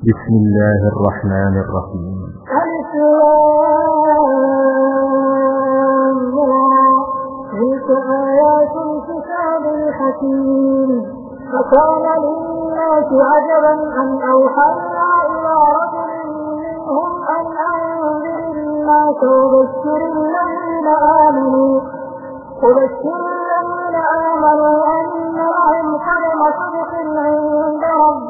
بسم الله الرحمن الرحيم. تلك آيات الكتاب الحكيم. فكان للناس عجبا أن أوحينا إلى رجل منهم أن أنذر الناس وبشر الذين آمنوا. وبشر الذين آمنوا أن لهم قدم صدق عند ربهم.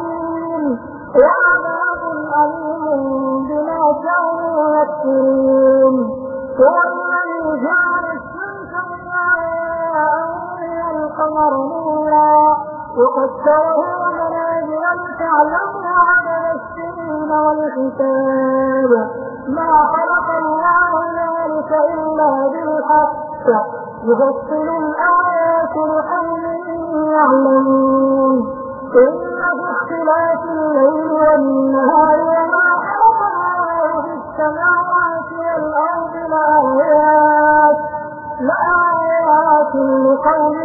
وعذاب أليم بما كانوا يكفرون هو الذي جعل الشمس ضياء والقمر نورا وقدره منازل لتعلموا عدد السنين والحساب. ما خلق الله ذلك إلا بالحق. يفصل الآيات لقوم يعلمون. اختلاف الليل والنهار وما خلق الله في السماوات والأرض لآيات لآيات لقوم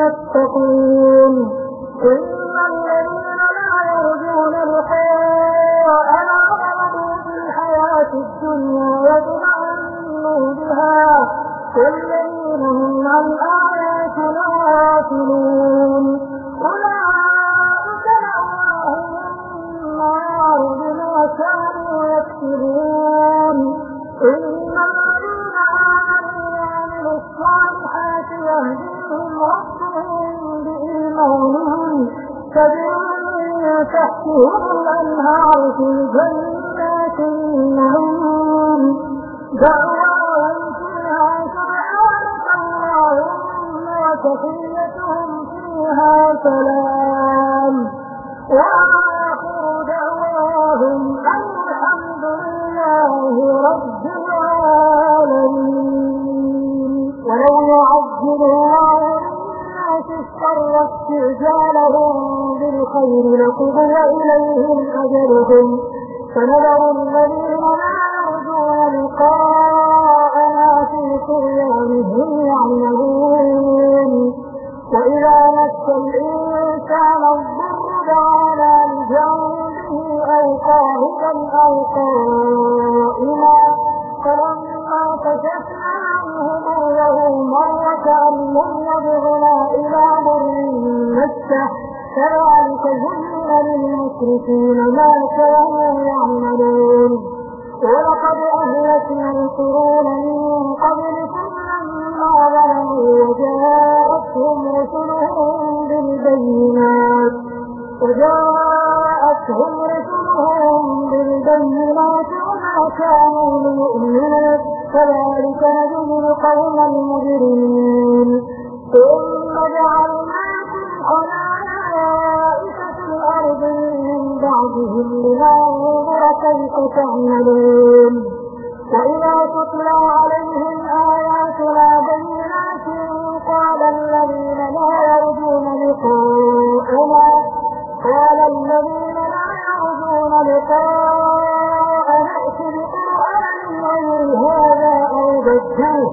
يتقون. تحتهم الأنهار في جنات النعيم. دعواهم فيها سبحانك اللهم وتحيتهم فيها سلام. وآخر دعواهم الحمد لله رب العالمين. ولو يعجل الله للناس الشر استعجالهم بالخير لقضي إليهم أجلهم فنذر الذين لا يرجون لقاءنا في طغيانهم يعملون وإذا مس الإنسان الضر دعانا لجنبه أو قاهدا أو قائما. فلما كشفنا عنه ضره مر كأن لم يدعنا إلى ضر مسه كذلك زين للمشركين ما كانوا يعملون. ولقد أهلكنا القرون من قبلكم لما ظلموا وجاءتهم رسلهم بالبينات. وجاءتهم رسلهم بالبينات وما كانوا ليؤمنوا. كذلك نجزي القوم المجرمين. ثم جعلناكم خلائف الأرض من بعدهم لننظر كيف تعملون. وإذا تتلى عليهم آياتنا بينات قال الذين لا يرجون لقاءنا قال الذين لا يرجون لقاءنا ائت بقرآن هذا أو بدله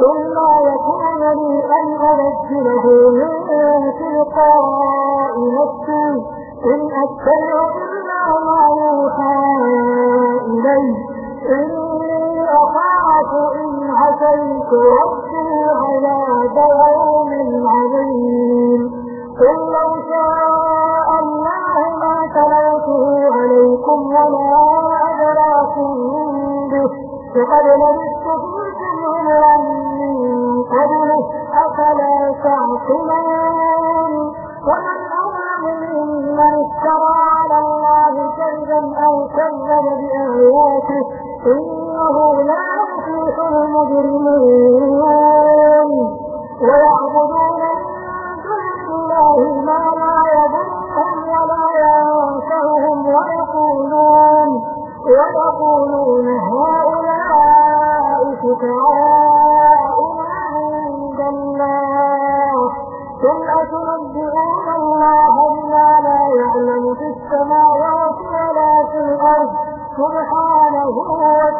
ثم يكون لي أن أبدله من تلقاء نفسي. إن أتبع إلا ما يوحى إلي. إني أخاف إن عسيت ربي عذاب يوم عظيم. قل لو شاء الله ما تلوته عليكم ولا وقد لبثت فيكم عمرا من قبله أفلا تعقلون؟ كذبا أو كذب بآياته إنه لا يفلح المجرمون. ويعبدون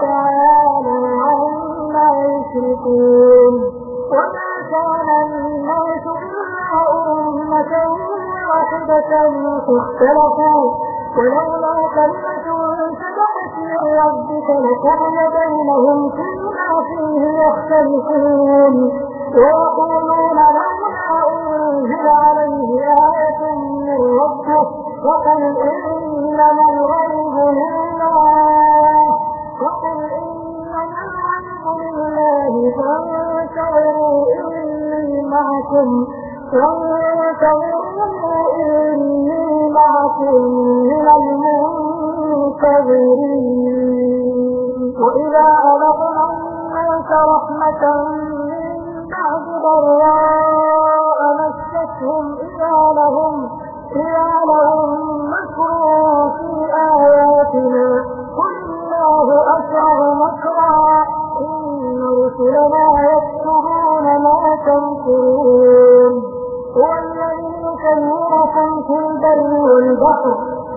وتعالى عما يشركون. وما كان الناس إلا أمة واحدة فاختلفوا. ولولا كلمة سبقت من ربك لقضي بينهم فيما فيه يختلفون. ويقولون لولا أنزل عليه آية من ربه وقل إنما الغيب لله معكم وانتظروا إني معكم من وإذا أذقنا الناس رحمة من بعد ضراء مستهم إذا لهم إذا لهم مكر في آياتنا قل الله مكرا إن رسلنا ما تنكرون هو الذي يسيركم في البر والبحر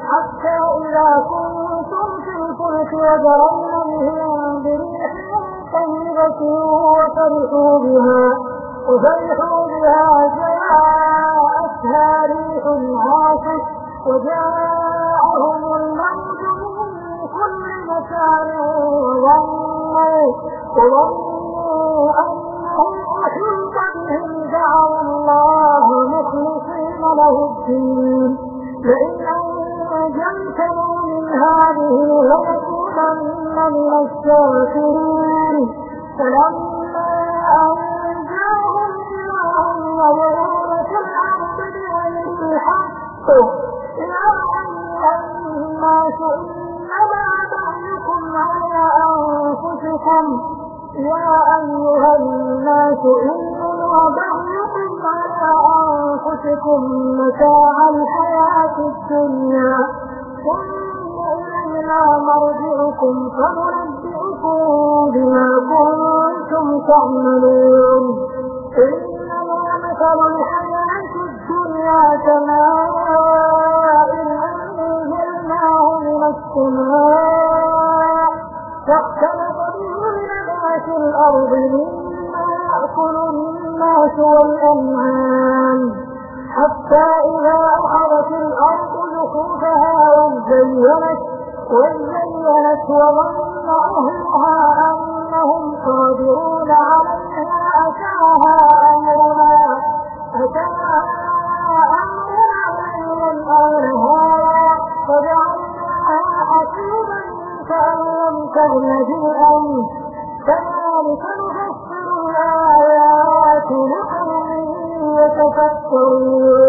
حتى إذا كنتم في الفلك وجرين بهم بريح طيبة وفرحوا بها وفرحوا بها جاءتها ريح عاصف وجاءهم الموت من كل مكان وظنوا دعوا الله مخلصين له الدين. لئن أنجمتم من هذه لنكونن من الشاكرين. فلما أنجاهم أن يضعون في الأرض بغير الحق أيها الناس إنما بغيكم على أنفسكم. يا أيها الناس بغيكم على أنفسكم متاع الحياة الدنيا. ثم إلينا مرجعكم فننبئكم بما كنتم تعملون. إنما مثل الحياة الدنيا كماء أنزلناه من السماء. فاختلط به نبات الأرض مما يأكل الناس والأنعام. حتى إذا أخذت الأرض زخرفها وزينت وزينت وظن أهلها أنهم قادرون عليها أتاها أمرنا أتاها أمرنا ليلا أو نهارا فجعلناها حسيبا كأن لم تغن بالأمس كذلك نفسر الآيات لقوم يتفكرون.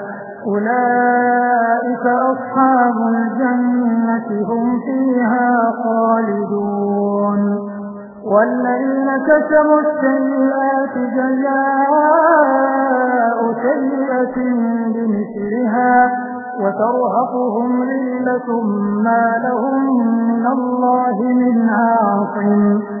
أولئك أصحاب الجنة هم فيها خالدون. والذين كسبوا السيئات جزاء سيئة بمثلها وترهقهم ذلة ما لهم من الله من عاصم.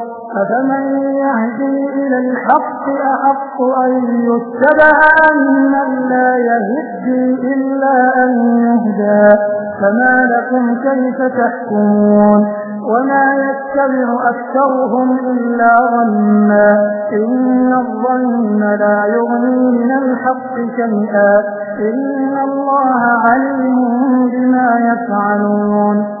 أفمن يهدي إلى الحق أحق أن يتبع أمن لا يهدي إلا أن يهدى فما لكم كيف تحكمون وما يتبع أكثرهم إلا ظنا إن الظن لا يغني من الحق شيئا إن الله عليم بما يفعلون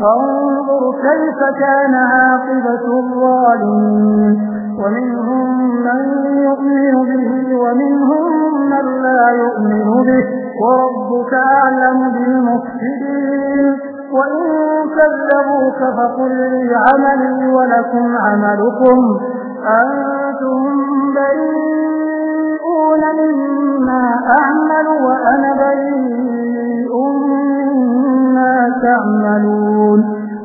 فانظر كيف كان عاقبة الظالمين. ومنهم من يؤمن به ومنهم من لا يؤمن به. وربك أعلم بالمفسدين. وإن كذبوك فقل لي عملي ولكم عملكم. أنتم بريئون مما أعمل وأنا بريء مما تعملون.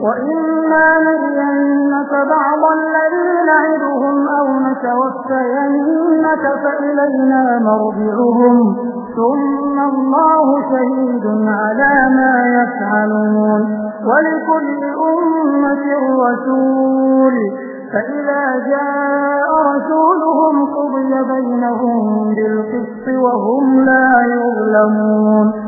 وإما نرينك بعض الذي نعدهم أو نتوفينك فإلينا مرجعهم ثم الله شهيد على ما يفعلون ولكل أمة رسول فإذا جاء رسولهم قضي بينهم بالقسط وهم لا يظلمون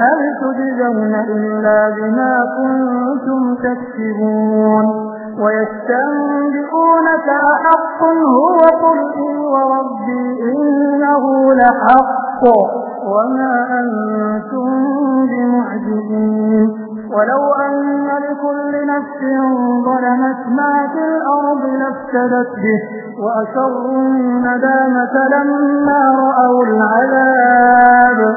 هل تجزون إلا بما كنتم تكسبون ويستنبئونك أحق هو قل وربي إنه لحق وما أنتم بمعجزين ولو أن لكل نفس ظلمت ما في الأرض لافتدت به وأسروا الندامة لما رأوا العذاب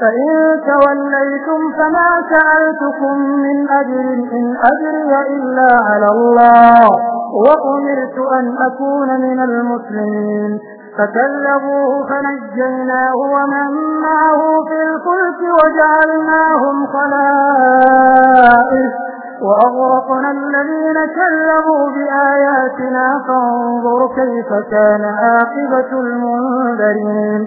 فإن توليتم فما سألتكم من أجر إن أجري إلا على الله وأمرت أن أكون من المسلمين. فكذبوه فنجيناه ومن معه في الفلك وجعلناهم خلائف. وأغرقنا الذين كذبوا بآياتنا فانظر كيف كان عاقبة المنذرين.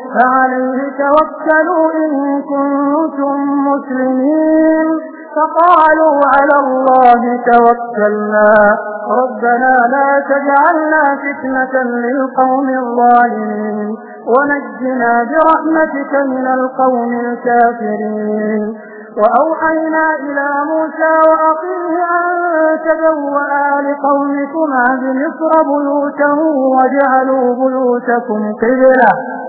فعليه توكلوا إن كنتم مسلمين. فقالوا على الله توكلنا. ربنا لا تجعلنا فتنة للقوم الظالمين. ونجنا برحمتك من القوم الكافرين. وأوحينا إلى موسى وأخيه أن تبوأ لقومكما بمصر بيوتا وجعلوا بيوتكم قبلة.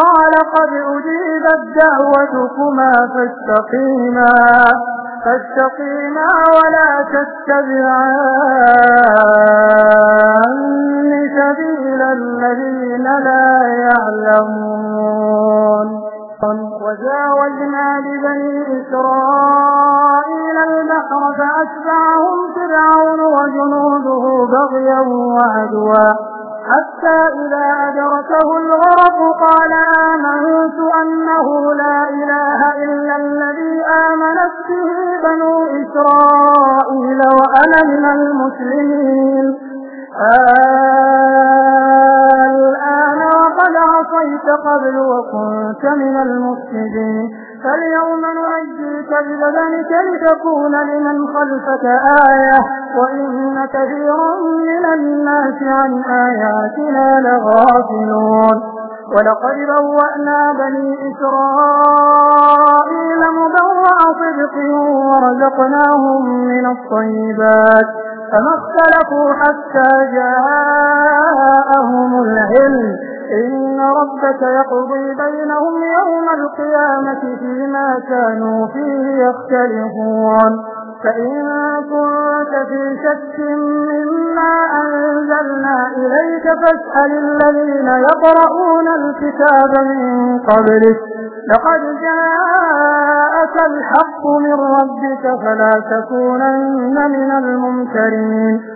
قال قد أجيبت دعوتكما فاستقيما فاستقيما ولا تتبعان وكنت من المفسدين. فاليوم ننجيك ببدنك لتكون لمن خلفك آية وإن كثيرا من الناس عن آياتنا لغافلون. ولقد بوأنا بني إسرائيل مبوأ صدق ورزقناهم من الطيبات فما اختلفوا حتى جاءهم العلم. إن ربك يقضي بينهم يوم القيامة فيما كانوا فيه يختلفون. فإن كنت في شك مما أنزلنا إليك فاسأل الذين يقرؤون الكتاب من قبلك. لقد جاءك الحق من ربك فلا تكونن من الممترين.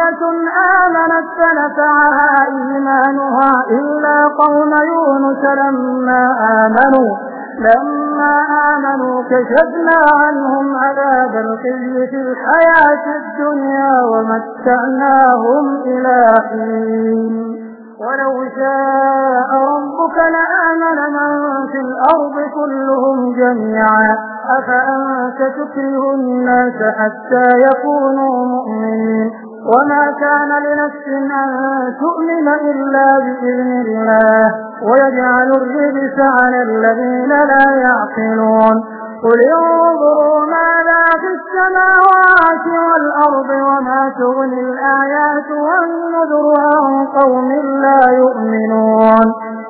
آمنت فنفعها إيمانها إلا قوم يونس لما آمنوا لما آمنوا كشفنا عنهم عذاب الخزي في الحياة الدنيا ومتعناهم إلى حين. ولو شاء ربك لآمن من في الأرض كلهم جميعا. أفأنت تكره الناس حتى يكونوا مؤمنين؟ وما كان لنفس أن تؤمن إلا بإذن الله ويجعل الرجس على الذين لا يعقلون. قل انظروا ماذا في السماوات والأرض وما تغني الآيات والنذر عن قوم لا يؤمنون.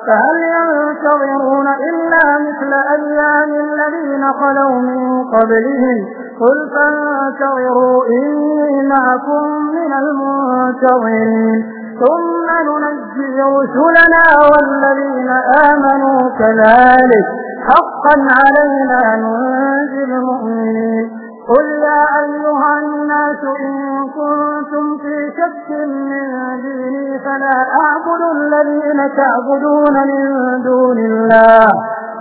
فهل ينتظرون إلا مثل أيام الذين خلوا من قبلهم قل فانتظروا إني معكم من المنتظرين ثم ننجي رسلنا والذين آمنوا كذلك حقا علينا ننجي المؤمنين قل يا أيها الناس إن كنتم في شك من ديني فلا أعبد الذين تعبدون من دون الله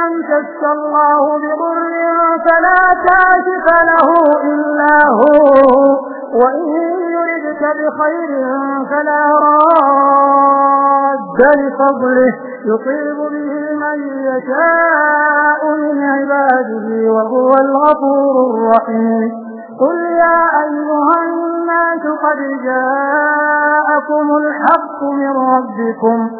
يمسك الله بضر فلا كاشف له إلا هو. وإن يردك بخير فلا راد لفضله. يصيب به من يشاء من عباده وهو الغفور الرحيم. قل يا أيها الناس قد جاءكم الحق من ربكم.